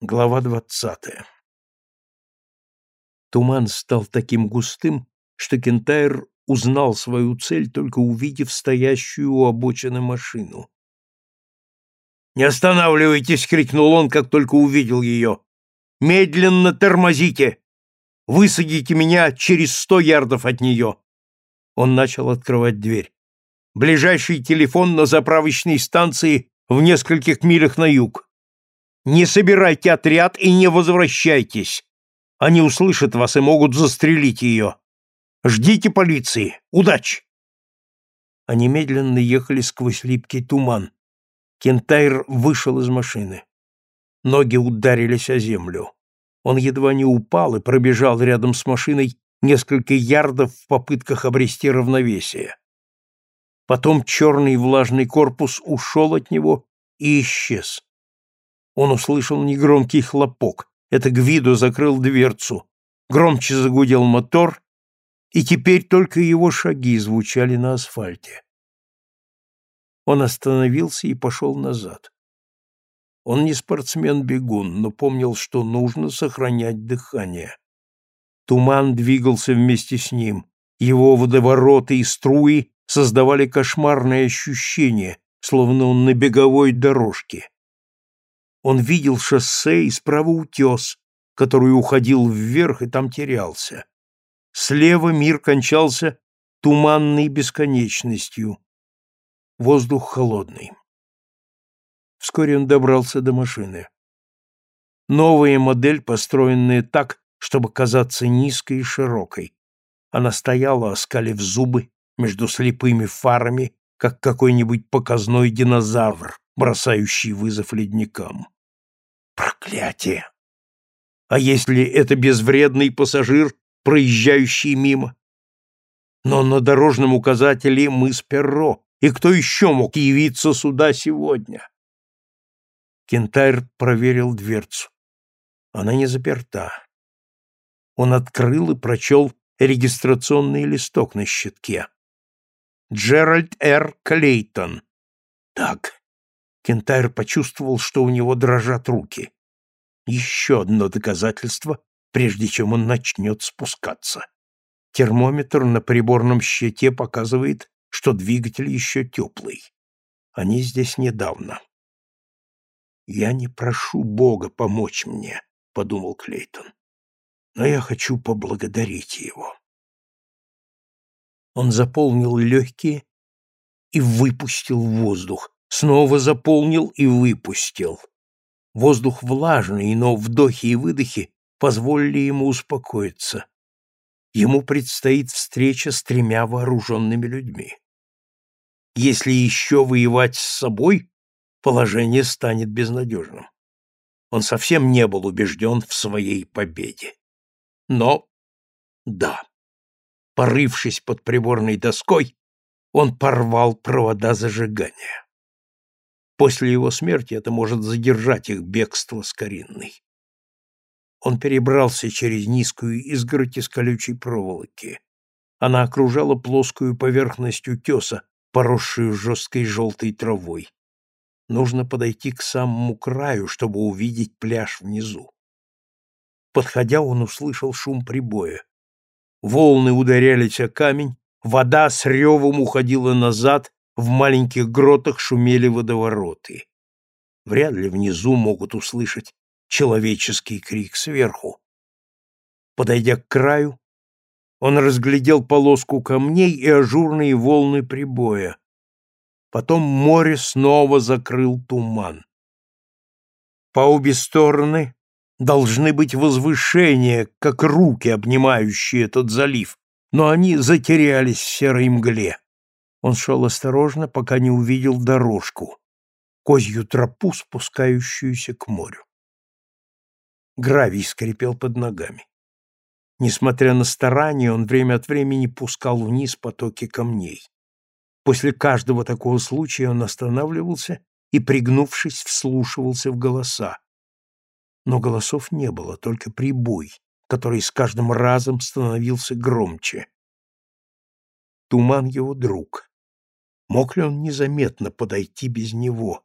Глава двадцатая Туман стал таким густым, что Кентайр узнал свою цель, только увидев стоящую у обочины машину. «Не останавливайтесь!» — крикнул он, как только увидел ее. «Медленно тормозите! Высадите меня через сто ярдов от нее!» Он начал открывать дверь. «Ближайший телефон на заправочной станции в нескольких милях на юг. Не собирайте отряд и не возвращайтесь. Они услышат вас и могут застрелить ее. Ждите полиции. Удачи!» Они медленно ехали сквозь липкий туман. Кентайр вышел из машины. Ноги ударились о землю. Он едва не упал и пробежал рядом с машиной несколько ярдов в попытках обрести равновесие. Потом черный влажный корпус ушел от него и исчез. Он услышал негромкий хлопок. Это Гвидо закрыл дверцу. Громче загудел мотор, и теперь только его шаги звучали на асфальте. Он остановился и пошел назад. Он не спортсмен-бегун, но помнил, что нужно сохранять дыхание. Туман двигался вместе с ним. Его водовороты и струи создавали кошмарное ощущение, словно он на беговой дорожке. Он видел шоссе и справа утес, который уходил вверх и там терялся. Слева мир кончался туманной бесконечностью. Воздух холодный. Вскоре он добрался до машины. Новая модель, построенная так, чтобы казаться низкой и широкой. Она стояла, оскалив зубы между слепыми фарами, как какой-нибудь показной динозавр, бросающий вызов ледникам. Проклятие! А если это безвредный пассажир, проезжающий мимо? Но на дорожном указателе мыс Перро, и кто еще мог явиться сюда сегодня? Кентайр проверил дверцу. Она не заперта. Он открыл и прочел регистрационный листок на щитке. Джеральд Р. Клейтон. Так. Кентайр почувствовал, что у него дрожат руки. Еще одно доказательство, прежде чем он начнет спускаться. Термометр на приборном щите показывает, что двигатель еще теплый. Они здесь недавно. «Я не прошу Бога помочь мне», — подумал Клейтон, — «но я хочу поблагодарить его». Он заполнил легкие и выпустил воздух, снова заполнил и выпустил. Воздух влажный, но вдохи и выдохи позволили ему успокоиться. Ему предстоит встреча с тремя вооруженными людьми. Если еще воевать с собой, положение станет безнадежным. Он совсем не был убежден в своей победе. Но, да, порывшись под приборной доской, он порвал провода зажигания. После его смерти это может задержать их бегство с Каринной. Он перебрался через низкую изгородь из колючей проволоки. Она окружала плоскую поверхность утеса, поросшую жесткой желтой травой. Нужно подойти к самому краю, чтобы увидеть пляж внизу. Подходя, он услышал шум прибоя. Волны ударялись о камень, вода с ревом уходила назад, в маленьких гротах шумели водовороты. Вряд ли внизу могут услышать человеческий крик сверху. Подойдя к краю, он разглядел полоску камней и ажурные волны прибоя. Потом море снова закрыл туман. По обе стороны должны быть возвышения, как руки, обнимающие этот залив, но они затерялись в серой мгле. Он шел осторожно, пока не увидел дорожку, козью тропу, спускающуюся к морю. Гравий скрипел под ногами. Несмотря на старания, он время от времени пускал вниз потоки камней. После каждого такого случая он останавливался и, пригнувшись, вслушивался в голоса. Но голосов не было, только прибой, который с каждым разом становился громче. Туман его друг. Мог ли он незаметно подойти без него?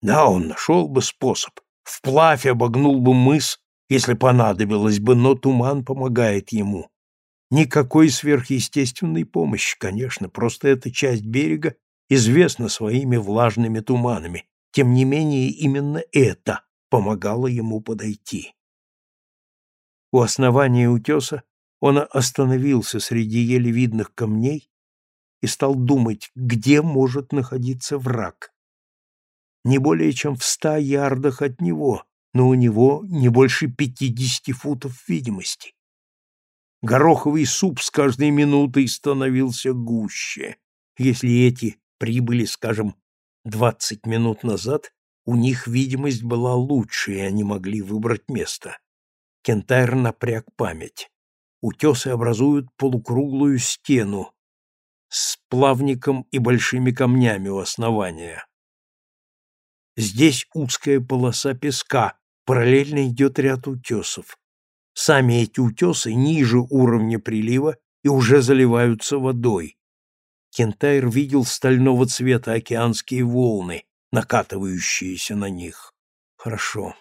Да, он нашел бы способ, вплавь обогнул бы мыс, если понадобилось бы, но туман помогает ему. Никакой сверхъестественной помощи, конечно, просто эта часть берега известна своими влажными туманами. Тем не менее, именно это помогало ему подойти. У основания утеса он остановился среди еле видных камней и стал думать, где может находиться враг. Не более чем в ста ярдах от него, но у него не больше пятидесяти футов видимости. Гороховый суп с каждой минутой становился гуще. Если эти прибыли, скажем, двадцать минут назад, у них видимость была лучше, и они могли выбрать место. Кентайр напряг память. Утесы образуют полукруглую стену с плавником и большими камнями у основания. Здесь узкая полоса песка, параллельно идет ряд утесов. Сами эти утесы ниже уровня прилива и уже заливаются водой. Кентайр видел стального цвета океанские волны, накатывающиеся на них. Хорошо.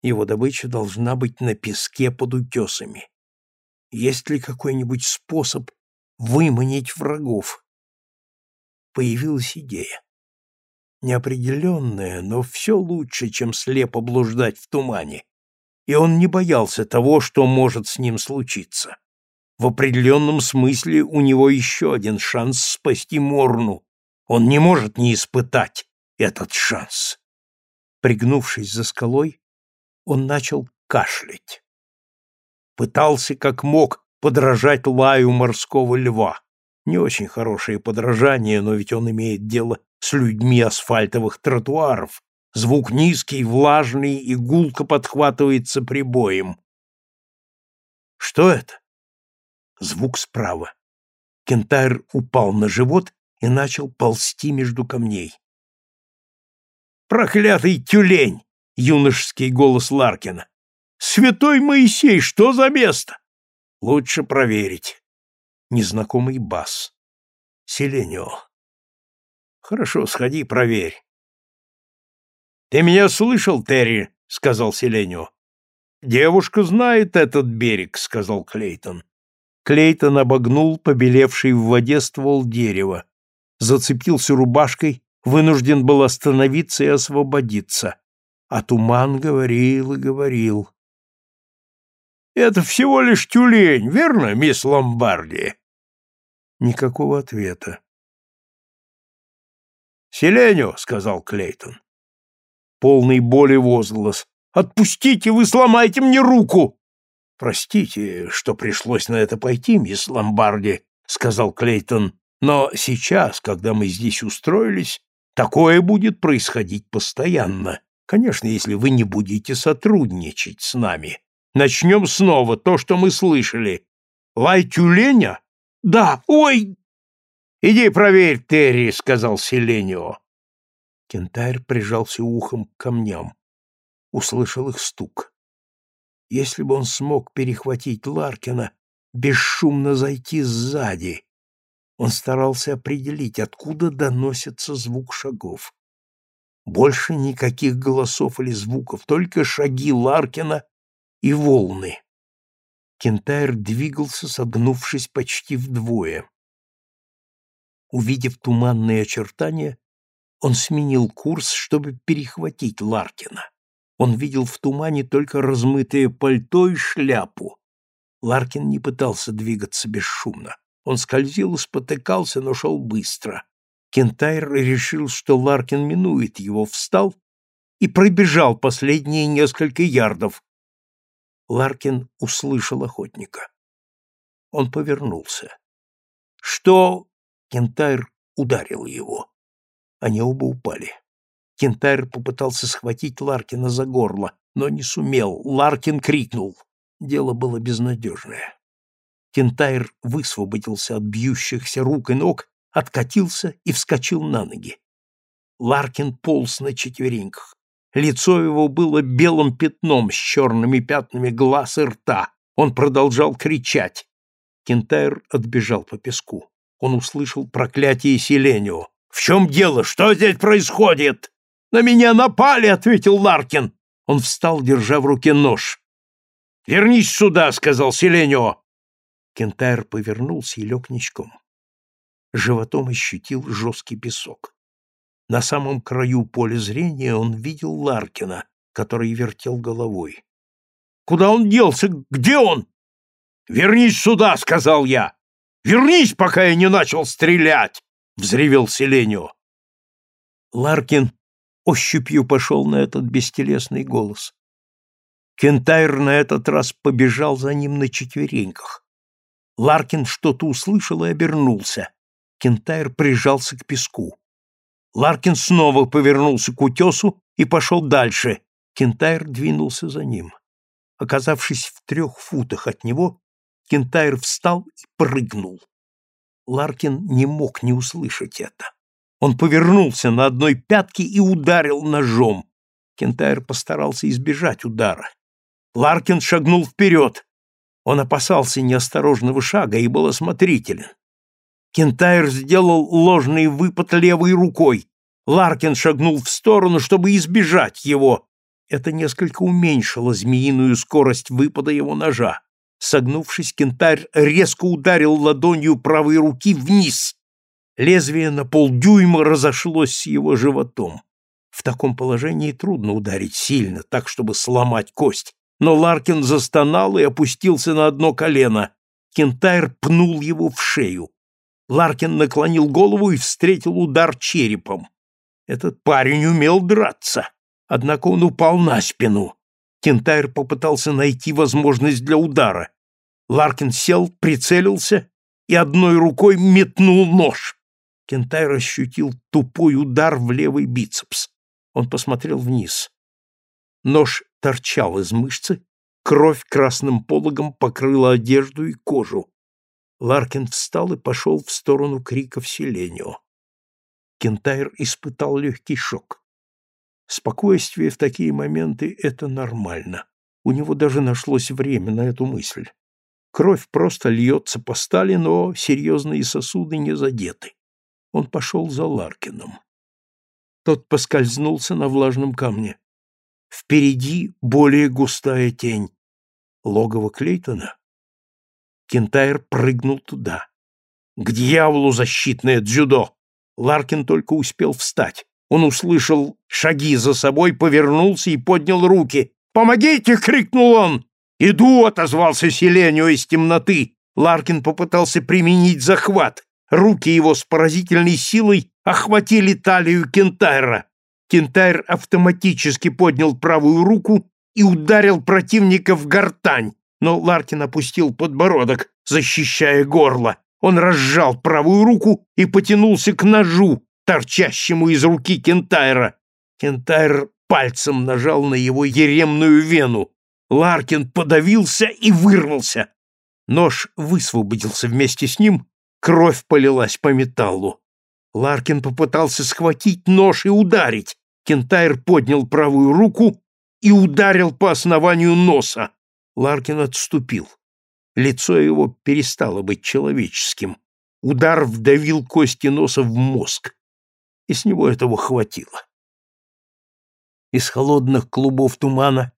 Его добыча должна быть на песке под утесами. Есть ли какой-нибудь способ выманить врагов? Появилась идея. Неопределенная, но все лучше, чем слепо блуждать в тумане. И он не боялся того, что может с ним случиться. В определенном смысле у него еще один шанс спасти Морну. Он не может не испытать этот шанс. Пригнувшись за скалой, он начал кашлять. Пытался как мог подражать лаю морского льва. Не очень хорошее подражание, но ведь он имеет дело с людьми асфальтовых тротуаров. Звук низкий, влажный и гулко подхватывается прибоем. Что это? Звук справа. Кентайр упал на живот и начал ползти между камней. «Проклятый тюлень!» — юношеский голос Ларкина. «Святой Моисей, что за место?» «Лучше проверить». Незнакомый бас. Селенио. «Хорошо, сходи, проверь». «Ты меня слышал, Терри?» — сказал Селенио. «Девушка знает этот берег», — сказал Клейтон. Клейтон обогнул побелевший в воде ствол дерева, зацепился рубашкой, вынужден был остановиться и освободиться. А туман говорил и говорил. «Это всего лишь тюлень, верно, мисс Ломбарди?» Никакого ответа. «Селеню», — сказал Клейтон. Полный боли возглас. «Отпустите, вы сломаете мне руку!» «Простите, что пришлось на это пойти, мисс Ломбарди», — сказал Клейтон, «но сейчас, когда мы здесь устроились, такое будет происходить постоянно. Конечно, если вы не будете сотрудничать с нами. Начнем снова то, что мы слышали. Лай тюленя? Да, ой!» «Иди проверь, Терри», — сказал Селенио. Кентайр прижался ухом к камням. Услышал их стук. Если бы он смог перехватить Ларкина, бесшумно зайти сзади. Он старался определить, откуда доносится звук шагов. Больше никаких голосов или звуков, только шаги Ларкина и волны. Кентайр двигался, согнувшись почти вдвое. Увидев туманные очертания, он сменил курс, чтобы перехватить Ларкина. Он видел в тумане только размытое пальто и шляпу. Ларкин не пытался двигаться бесшумно. Он скользил и спотыкался, но шел быстро. Кентайр решил, что Ларкин минует его, встал и пробежал последние несколько ярдов. Ларкин услышал охотника. Он повернулся. «Что?» — Кентайр ударил его. Они оба упали. Кентайр попытался схватить Ларкина за горло, но не сумел. Ларкин крикнул. Дело было безнадежное. Кентайр высвободился от бьющихся рук и ног, откатился и вскочил на ноги. Ларкин полз на четвереньках. Лицо его было белым пятном с черными пятнами глаз и рта. Он продолжал кричать. Кентайр отбежал по песку. Он услышал проклятие Селенио. «В чем дело? Что здесь происходит?» «На меня напали!» — ответил Ларкин. Он встал, держа в руке нож. «Вернись сюда!» — сказал Селенио. Кентайр повернулся и лег ничком. Животом ощутил жесткий песок. На самом краю поля зрения он видел Ларкина, который вертел головой. «Куда он делся? Где он?» «Вернись сюда!» — сказал я. «Вернись, пока я не начал стрелять!» — взревел Селенио. Ларкин ощупью пошел на этот бестелесный голос. Кентайр на этот раз побежал за ним на четвереньках. Ларкин что-то услышал и обернулся. Кентайр прижался к песку. Ларкин снова повернулся к утесу и пошел дальше. Кентайр двинулся за ним. Оказавшись в трех футах от него, Кентайр встал и прыгнул. Ларкин не мог не услышать это. Он повернулся на одной пятке и ударил ножом. Кентайр постарался избежать удара. Ларкин шагнул вперед. Он опасался неосторожного шага и был осмотрителен. Кентайр сделал ложный выпад левой рукой. Ларкин шагнул в сторону, чтобы избежать его. Это несколько уменьшило змеиную скорость выпада его ножа. Согнувшись, кентарь резко ударил ладонью правой руки вниз. Лезвие на полдюйма разошлось с его животом. В таком положении трудно ударить сильно, так, чтобы сломать кость. Но Ларкин застонал и опустился на одно колено. Кентайр пнул его в шею. Ларкин наклонил голову и встретил удар черепом. Этот парень умел драться, однако он упал на спину. Кентайр попытался найти возможность для удара. Ларкин сел, прицелился и одной рукой метнул нож. Кентайр ощутил тупой удар в левый бицепс. Он посмотрел вниз. Нож торчал из мышцы, кровь красным пологом покрыла одежду и кожу. Ларкин встал и пошел в сторону крика Селенио. Кентайр испытал легкий шок. Спокойствие в такие моменты — это нормально. У него даже нашлось время на эту мысль. Кровь просто льется по стали, но серьезные сосуды не задеты. Он пошел за Ларкином. Тот поскользнулся на влажном камне. Впереди более густая тень. Логово Клейтона? Кентайр прыгнул туда. К дьяволу защитное дзюдо! Ларкин только успел встать. Он услышал шаги за собой, повернулся и поднял руки. «Помогите!» — крикнул он. «Иду!» — отозвался Селенио из темноты. Ларкин попытался применить захват. Руки его с поразительной силой охватили талию Кентайра. Кентайр автоматически поднял правую руку и ударил противника в гортань, но Ларкин опустил подбородок, защищая горло. Он разжал правую руку и потянулся к ножу, торчащему из руки Кентайра. Кентайр пальцем нажал на его еремную вену. Ларкин подавился и вырвался. Нож высвободился вместе с ним, кровь полилась по металлу. Ларкин попытался схватить нож и ударить. Кентайр поднял правую руку и ударил по основанию носа. Ларкин отступил. Лицо его перестало быть человеческим. Удар вдавил кости носа в мозг. И с него этого хватило. Из холодных клубов тумана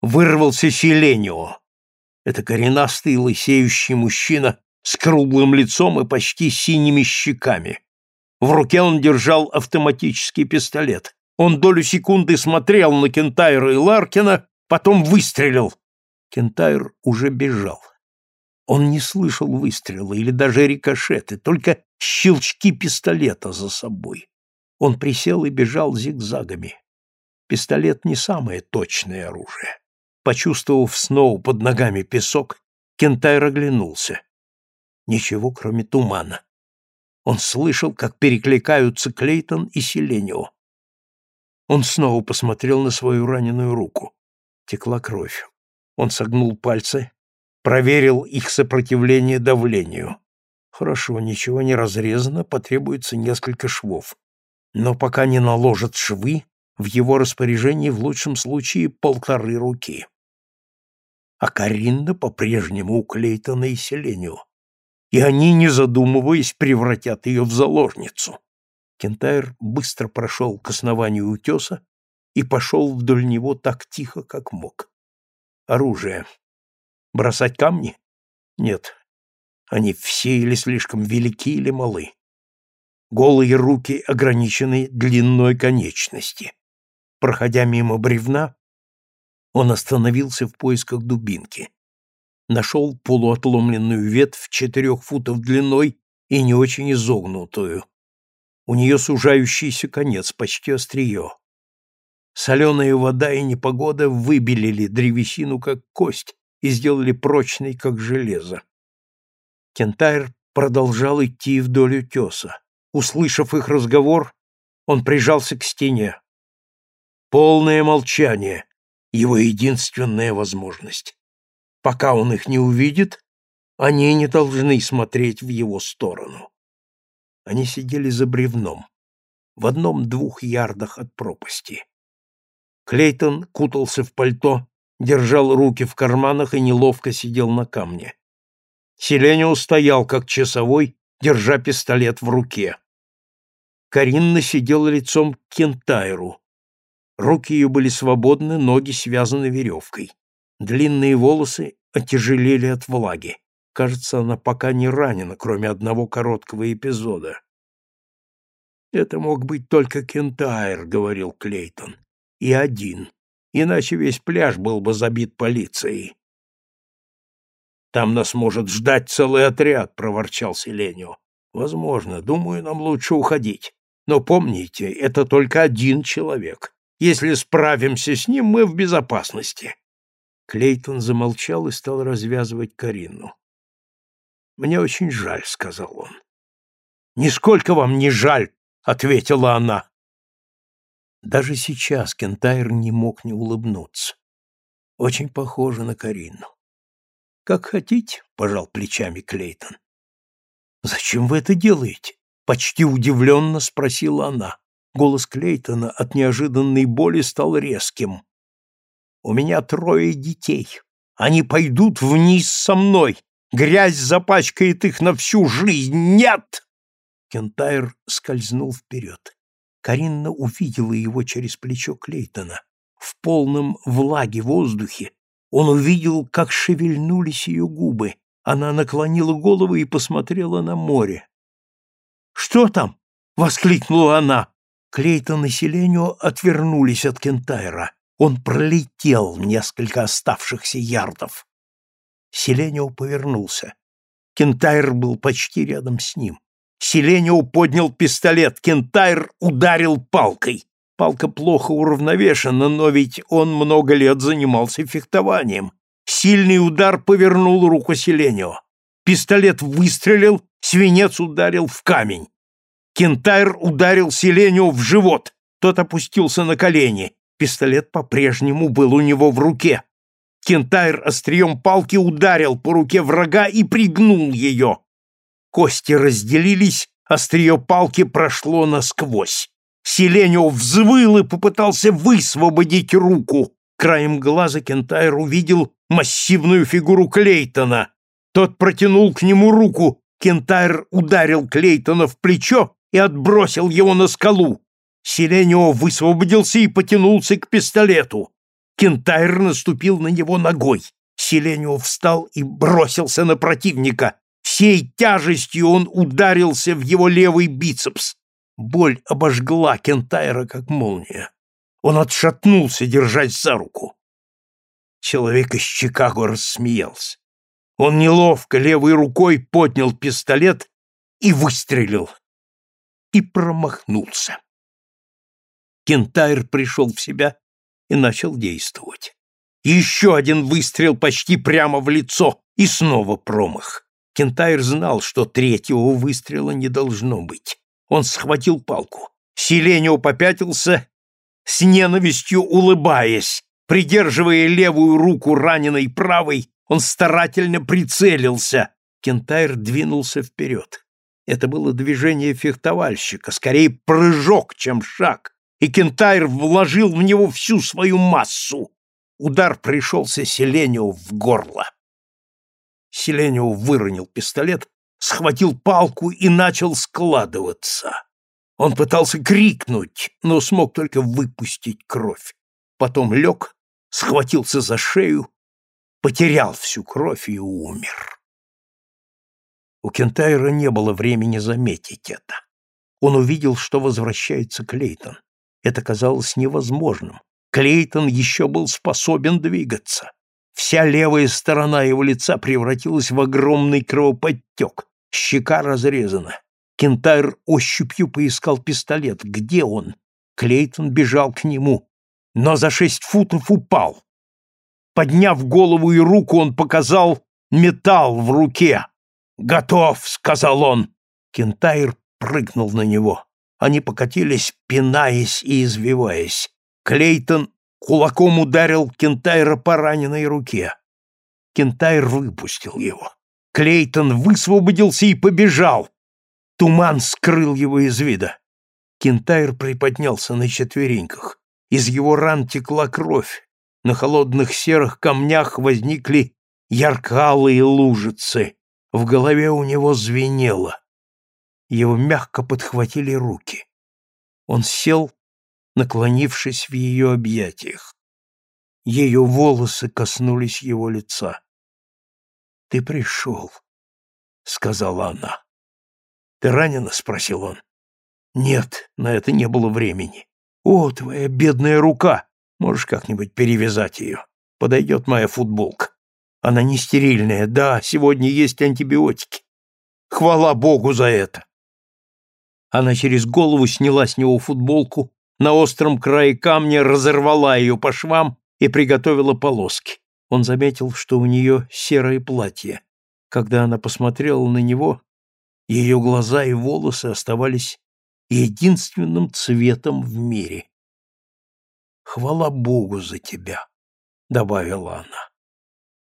вырвался Селенио. Это коренастый лысеющий мужчина с круглым лицом и почти синими щеками. В руке он держал автоматический пистолет. Он долю секунды смотрел на Кентайра и Ларкина, потом выстрелил. Кентайр уже бежал. Он не слышал выстрела или даже рикошеты, только щелчки пистолета за собой. Он присел и бежал зигзагами. Пистолет не самое точное оружие. Почувствовав снова под ногами песок, Кентайр оглянулся. Ничего, кроме тумана. Он слышал, как перекликаются Клейтон и Селенио. Он снова посмотрел на свою раненую руку. Текла кровь. Он согнул пальцы, проверил их сопротивление давлению. Хорошо, ничего не разрезано, потребуется несколько швов. Но пока не наложат швы, в его распоряжении в лучшем случае полторы руки. А Каринна по-прежнему у Клейтона и. И они, не задумываясь, превратят ее в заложницу. Кентайр быстро прошел к основанию утеса и пошел вдоль него так тихо, как мог. Оружие. Бросать камни? Нет. Они все или слишком велики, или малы. Голые руки ограничены длиной конечности. Проходя мимо бревна, он остановился в поисках дубинки. Нашел полуотломленную ветвь четырех футов длиной и не очень изогнутую. У нее сужающийся конец, почти острие. Соленая вода и непогода выбелили древесину, как кость, и сделали прочной, как железо. Кентайр продолжал идти вдоль утеса. Услышав их разговор, он прижался к стене. Полное молчание — его единственная возможность. Пока он их не увидит, они не должны смотреть в его сторону. Они сидели за бревном, в одном-двух ярдах от пропасти. Клейтон кутался в пальто, держал руки в карманах и неловко сидел на камне. Селенио стоял, как часовой, держа пистолет в руке. Каринна сидела лицом к кентайру. Руки ее были свободны, ноги связаны веревкой. Длинные волосы отяжелели от влаги. Кажется, она пока не ранена, кроме одного короткого эпизода. «Это мог быть только кентайр», — говорил Клейтон и один, иначе весь пляж был бы забит полицией. «Там нас может ждать целый отряд», — проворчал Селенио. «Возможно. Думаю, нам лучше уходить. Но помните, это только один человек. Если справимся с ним, мы в безопасности». Клейтон замолчал и стал развязывать Карину. «Мне очень жаль», — сказал он. «Нисколько вам не жаль», — ответила она. Даже сейчас Кентайр не мог не улыбнуться. Очень похоже на Карину. «Как хотите», — пожал плечами Клейтон. «Зачем вы это делаете?» — почти удивленно спросила она. Голос Клейтона от неожиданной боли стал резким. «У меня трое детей. Они пойдут вниз со мной. Грязь запачкает их на всю жизнь. Нет!» Кентайр скользнул вперед. Каринна увидела его через плечо Клейтона. В полном влаге воздухе он увидел, как шевельнулись ее губы. Она наклонила голову и посмотрела на море. «Что там?» — воскликнула она. Клейтон и Селенио отвернулись от Кентайра. Он пролетел несколько оставшихся ярдов. Селенио повернулся. Кентайр был почти рядом с ним. Селенио поднял пистолет, Кентайр ударил палкой. Палка плохо уравновешена, но ведь он много лет занимался фехтованием. Сильный удар повернул руку Селенио. Пистолет выстрелил, свинец ударил в камень. Кентайр ударил Селенио в живот. Тот опустился на колени. Пистолет по-прежнему был у него в руке. Кентайр острием палки ударил по руке врага и пригнул ее. Кости разделились, острие палки прошло насквозь. Селенио взвыл и попытался высвободить руку. Краем глаза Кентайр увидел массивную фигуру Клейтона. Тот протянул к нему руку. Кентайр ударил Клейтона в плечо и отбросил его на скалу. Селенио высвободился и потянулся к пистолету. Кентайр наступил на него ногой. Селенио встал и бросился на противника. Всей тяжестью он ударился в его левый бицепс. Боль обожгла Кентайра, как молния. Он отшатнулся, держась за руку. Человек из Чикаго рассмеялся. Он неловко левой рукой поднял пистолет и выстрелил. И промахнулся. Кентайр пришел в себя и начал действовать. Еще один выстрел почти прямо в лицо, и снова промах. Кентайр знал, что третьего выстрела не должно быть. Он схватил палку. Селенио попятился, с ненавистью улыбаясь. Придерживая левую руку раненой правой, он старательно прицелился. Кентайр двинулся вперед. Это было движение фехтовальщика, скорее прыжок, чем шаг, и Кентайр вложил в него всю свою массу. Удар пришелся Селенио в горло. Селенио выронил пистолет, схватил палку и начал складываться. Он пытался крикнуть, но смог только выпустить кровь. Потом лег, схватился за шею, потерял всю кровь и умер. У Кентайра не было времени заметить это. Он увидел, что возвращается Клейтон. Это казалось невозможным. Клейтон еще был способен двигаться. Вся левая сторона его лица превратилась в огромный кровоподтек. Щека разрезана. Кентайр ощупью поискал пистолет. Где он? Клейтон бежал к нему, но за шесть футов упал. Подняв голову и руку, он показал металл в руке. «Готов!» — сказал он. Кентайр прыгнул на него. Они покатились, пинаясь и извиваясь. Клейтон кулаком ударил Кентайра по раненой руке. Кентайр выпустил его. Клейтон высвободился и побежал. Туман скрыл его из вида. Кентайр приподнялся на четвереньках. Из его ран текла кровь. На холодных серых камнях возникли яркалые лужицы. В голове у него звенело. Его мягко подхватили руки. Он сел, наклонившись в ее объятиях. Ее волосы коснулись его лица. «Ты пришел», — сказала она. «Ты ранена?» — спросил он. «Нет, на это не было времени. О, твоя бедная рука! Можешь как-нибудь перевязать ее? Подойдет моя футболка. Она не стерильная. Да, сегодня есть антибиотики. Хвала Богу за это!» Она через голову сняла с него футболку, на остром крае камня разорвала ее по швам и приготовила полоски. Он заметил, что у нее серое платье. Когда она посмотрела на него, ее глаза и волосы оставались единственным цветом в мире. «Хвала Богу за тебя», — добавила она.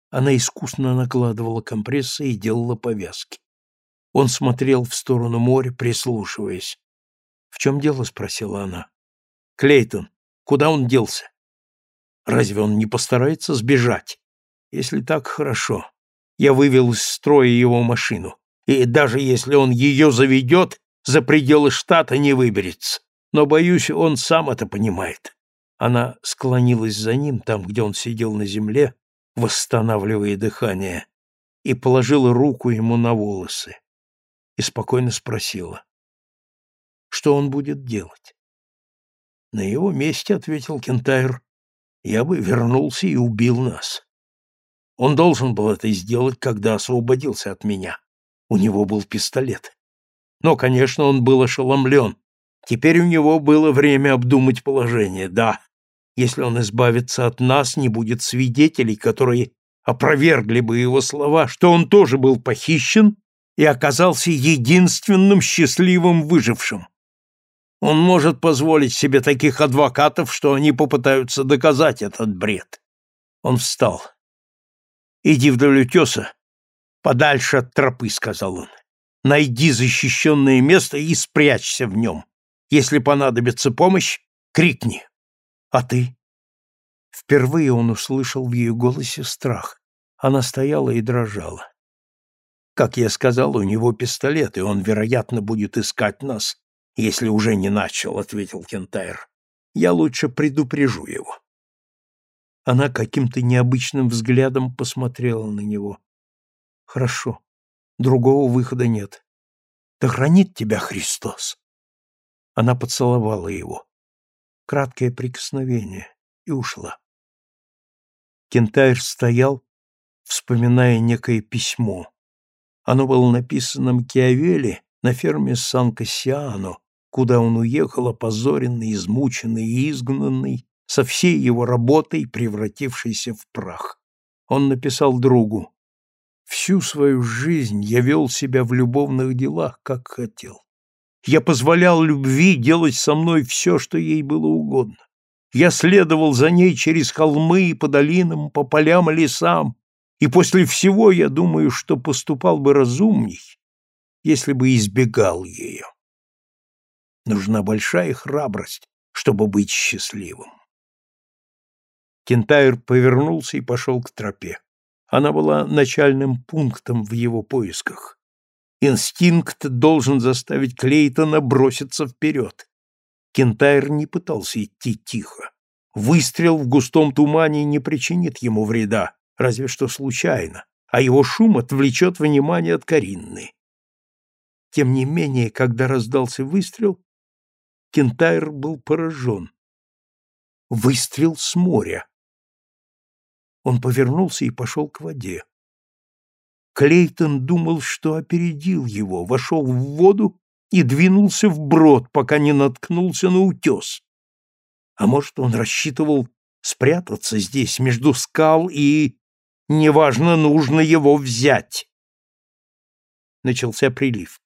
Она искусно накладывала компрессы и делала повязки. Он смотрел в сторону моря, прислушиваясь. «В чем дело?» — спросила она. «Клейтон, куда он делся? Разве он не постарается сбежать? Если так, хорошо. Я вывел из строя его машину, и даже если он ее заведет, за пределы штата не выберется. Но, боюсь, он сам это понимает». Она склонилась за ним, там, где он сидел на земле, восстанавливая дыхание, и положила руку ему на волосы и спокойно спросила, что он будет делать. На его месте, — ответил Кентайр, — я бы вернулся и убил нас. Он должен был это сделать, когда освободился от меня. У него был пистолет. Но, конечно, он был ошеломлен. Теперь у него было время обдумать положение. Да, если он избавится от нас, не будет свидетелей, которые опровергли бы его слова, что он тоже был похищен и оказался единственным счастливым выжившим. Он может позволить себе таких адвокатов, что они попытаются доказать этот бред. Он встал. «Иди вдоль утеса, подальше от тропы», — сказал он. «Найди защищенное место и спрячься в нем. Если понадобится помощь, крикни. А ты?» Впервые он услышал в ее голосе страх. Она стояла и дрожала. Как я сказал, у него пистолет, и он, вероятно, будет искать нас, если уже не начал, — ответил Кентайр. Я лучше предупрежу его. Она каким-то необычным взглядом посмотрела на него. Хорошо. Другого выхода нет. Да хранит тебя Христос. Она поцеловала его. Краткое прикосновение и ушла. Кентайр стоял, вспоминая некое письмо. Оно было написано Макиавелли на ферме Сан-Кассиано, куда он уехал опозоренный, измученный и изгнанный, со всей его работой, превратившейся в прах. Он написал другу «Всю свою жизнь я вел себя в любовных делах, как хотел. Я позволял любви делать со мной все, что ей было угодно. Я следовал за ней через холмы и по долинам, по полям и лесам, и после всего я думаю, что поступал бы разумней, если бы избегал ее. Нужна большая храбрость, чтобы быть счастливым. Кентайр повернулся и пошел к тропе. Она была начальным пунктом в его поисках. Инстинкт должен заставить Клейтона броситься вперед. Кентайр не пытался идти тихо. Выстрел в густом тумане не причинит ему вреда, разве что случайно, а его шум отвлечет внимание от Каринны. Тем не менее, когда раздался выстрел, Кентайр был поражен. Выстрел с моря. Он повернулся и пошел к воде. Клейтон думал, что опередил его, вошел в воду и двинулся вброд, пока не наткнулся на утес. А может, он рассчитывал спрятаться здесь, между скал, и, неважно, нужно его взять. Начался прилив.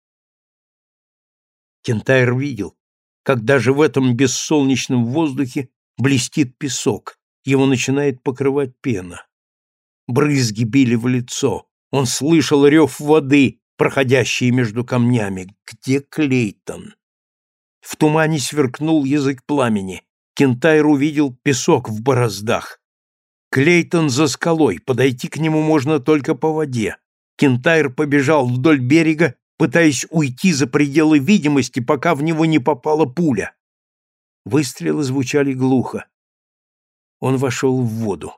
Кентайр видел, как даже в этом бессолнечном воздухе блестит песок, его начинает покрывать пена. Брызги били в лицо, он слышал рев воды, проходящей между камнями. Где Клейтон? В тумане сверкнул язык пламени. Кентайр увидел песок в бороздах. Клейтон за скалой, подойти к нему можно только по воде. Кентайр побежал вдоль берега, пытаясь уйти за пределы видимости, пока в него не попала пуля. Выстрелы звучали глухо. Он вошел в воду.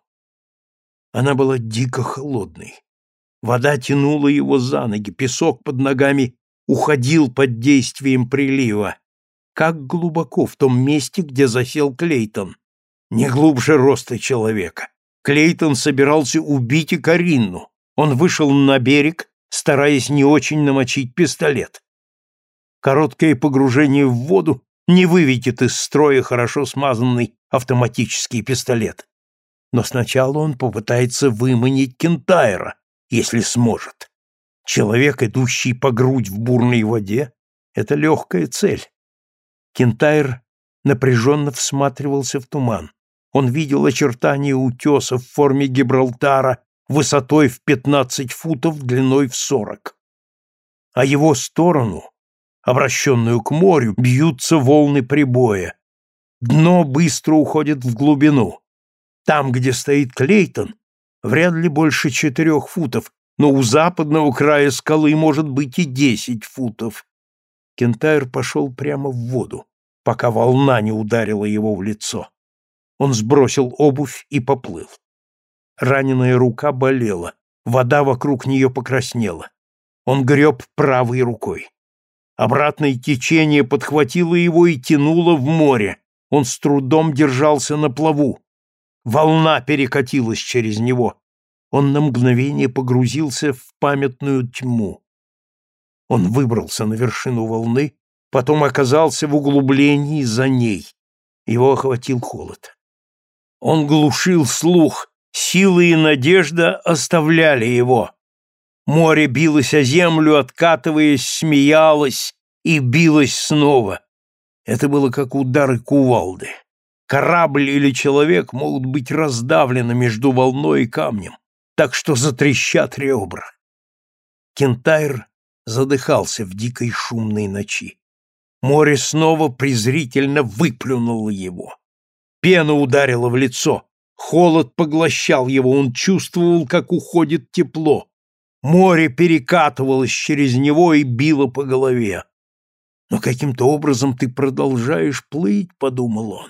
Она была дико холодной. Вода тянула его за ноги, песок под ногами уходил под действием прилива. Как глубоко в том месте, где засел Клейтон. Не глубже роста человека. Клейтон собирался убить и Каринну. Он вышел на берег, стараясь не очень намочить пистолет. Короткое погружение в воду не выведет из строя хорошо смазанный автоматический пистолет. Но сначала он попытается выманить Кентайра, если сможет. Человек, идущий по грудь в бурной воде, — это легкая цель. Кентайр напряженно всматривался в туман. Он видел очертания утеса в форме Гибралтара высотой в 15 футов, длиной в 40. А его сторону, обращенную к морю, бьются волны прибоя. Дно быстро уходит в глубину. Там, где стоит Клейтон, вряд ли больше четырех футов, но у западного края скалы может быть и десять футов. Кентайр пошел прямо в воду, пока волна не ударила его в лицо. Он сбросил обувь и поплыл. Раненая рука болела, вода вокруг нее покраснела. Он греб правой рукой. Обратное течение подхватило его и тянуло в море. Он с трудом держался на плаву. Волна перекатилась через него. Он на мгновение погрузился в памятную тьму. Он выбрался на вершину волны, потом оказался в углублении за ней. Его охватил холод. Он глушил слух, Силы и надежда оставляли его. Море билось о землю, откатываясь, смеялось и билось снова. Это было как удары кувалды. Корабль или человек могут быть раздавлены между волной и камнем, так что затрещат ребра. Кентайр задыхался в дикой шумной ночи. Море снова презрительно выплюнуло его. Пена ударила в лицо, Холод поглощал его, он чувствовал, как уходит тепло. Море перекатывалось через него и било по голове. «Но каким-то образом ты продолжаешь плыть», — подумал он.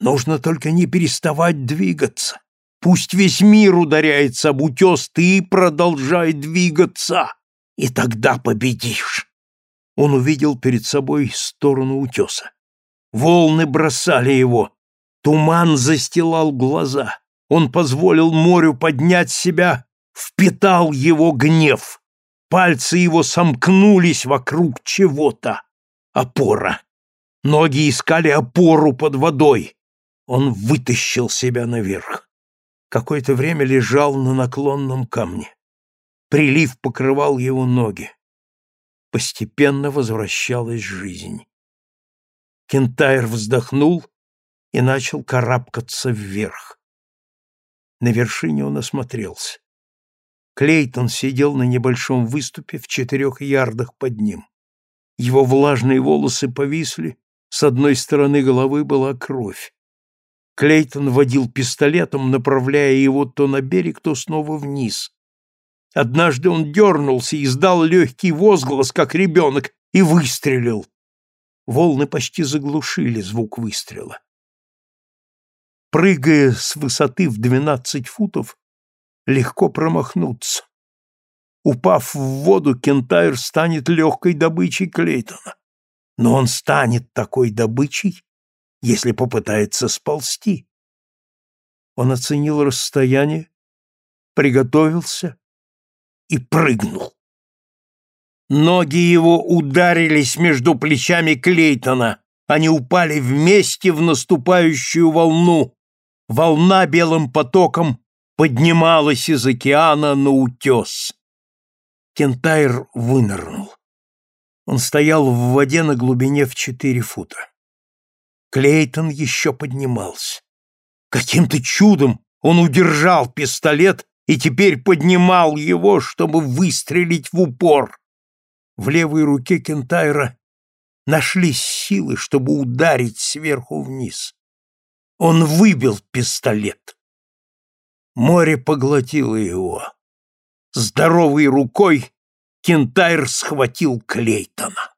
«Нужно только не переставать двигаться. Пусть весь мир ударяется об утес, ты продолжай двигаться, и тогда победишь». Он увидел перед собой сторону утеса. Волны бросали его, Туман застилал глаза. Он позволил морю поднять себя, впитал его гнев. Пальцы его сомкнулись вокруг чего-то. Опора. Ноги искали опору под водой. Он вытащил себя наверх. Какое-то время лежал на наклонном камне. Прилив покрывал его ноги. Постепенно возвращалась жизнь. Кентайр вздохнул и начал карабкаться вверх. На вершине он осмотрелся. Клейтон сидел на небольшом выступе в четырех ярдах под ним. Его влажные волосы повисли, с одной стороны головы была кровь. Клейтон водил пистолетом, направляя его то на берег, то снова вниз. Однажды он дернулся, издал легкий возглас, как ребенок, и выстрелил. Волны почти заглушили звук выстрела. Прыгая с высоты в двенадцать футов, легко промахнуться. Упав в воду, Кентайр станет легкой добычей Клейтона. Но он станет такой добычей, если попытается сползти. Он оценил расстояние, приготовился и прыгнул. Ноги его ударились между плечами Клейтона. Они упали вместе в наступающую волну. Волна белым потоком поднималась из океана на утес. Кентайр вынырнул. Он стоял в воде на глубине в четыре фута. Клейтон еще поднимался. Каким-то чудом он удержал пистолет и теперь поднимал его, чтобы выстрелить в упор. В левой руке Кентайра нашлись силы, чтобы ударить сверху вниз. Он выбил пистолет. Море поглотило его. Здоровой рукой Кентайр схватил Клейтона.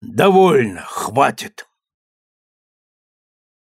«Довольно, хватит!»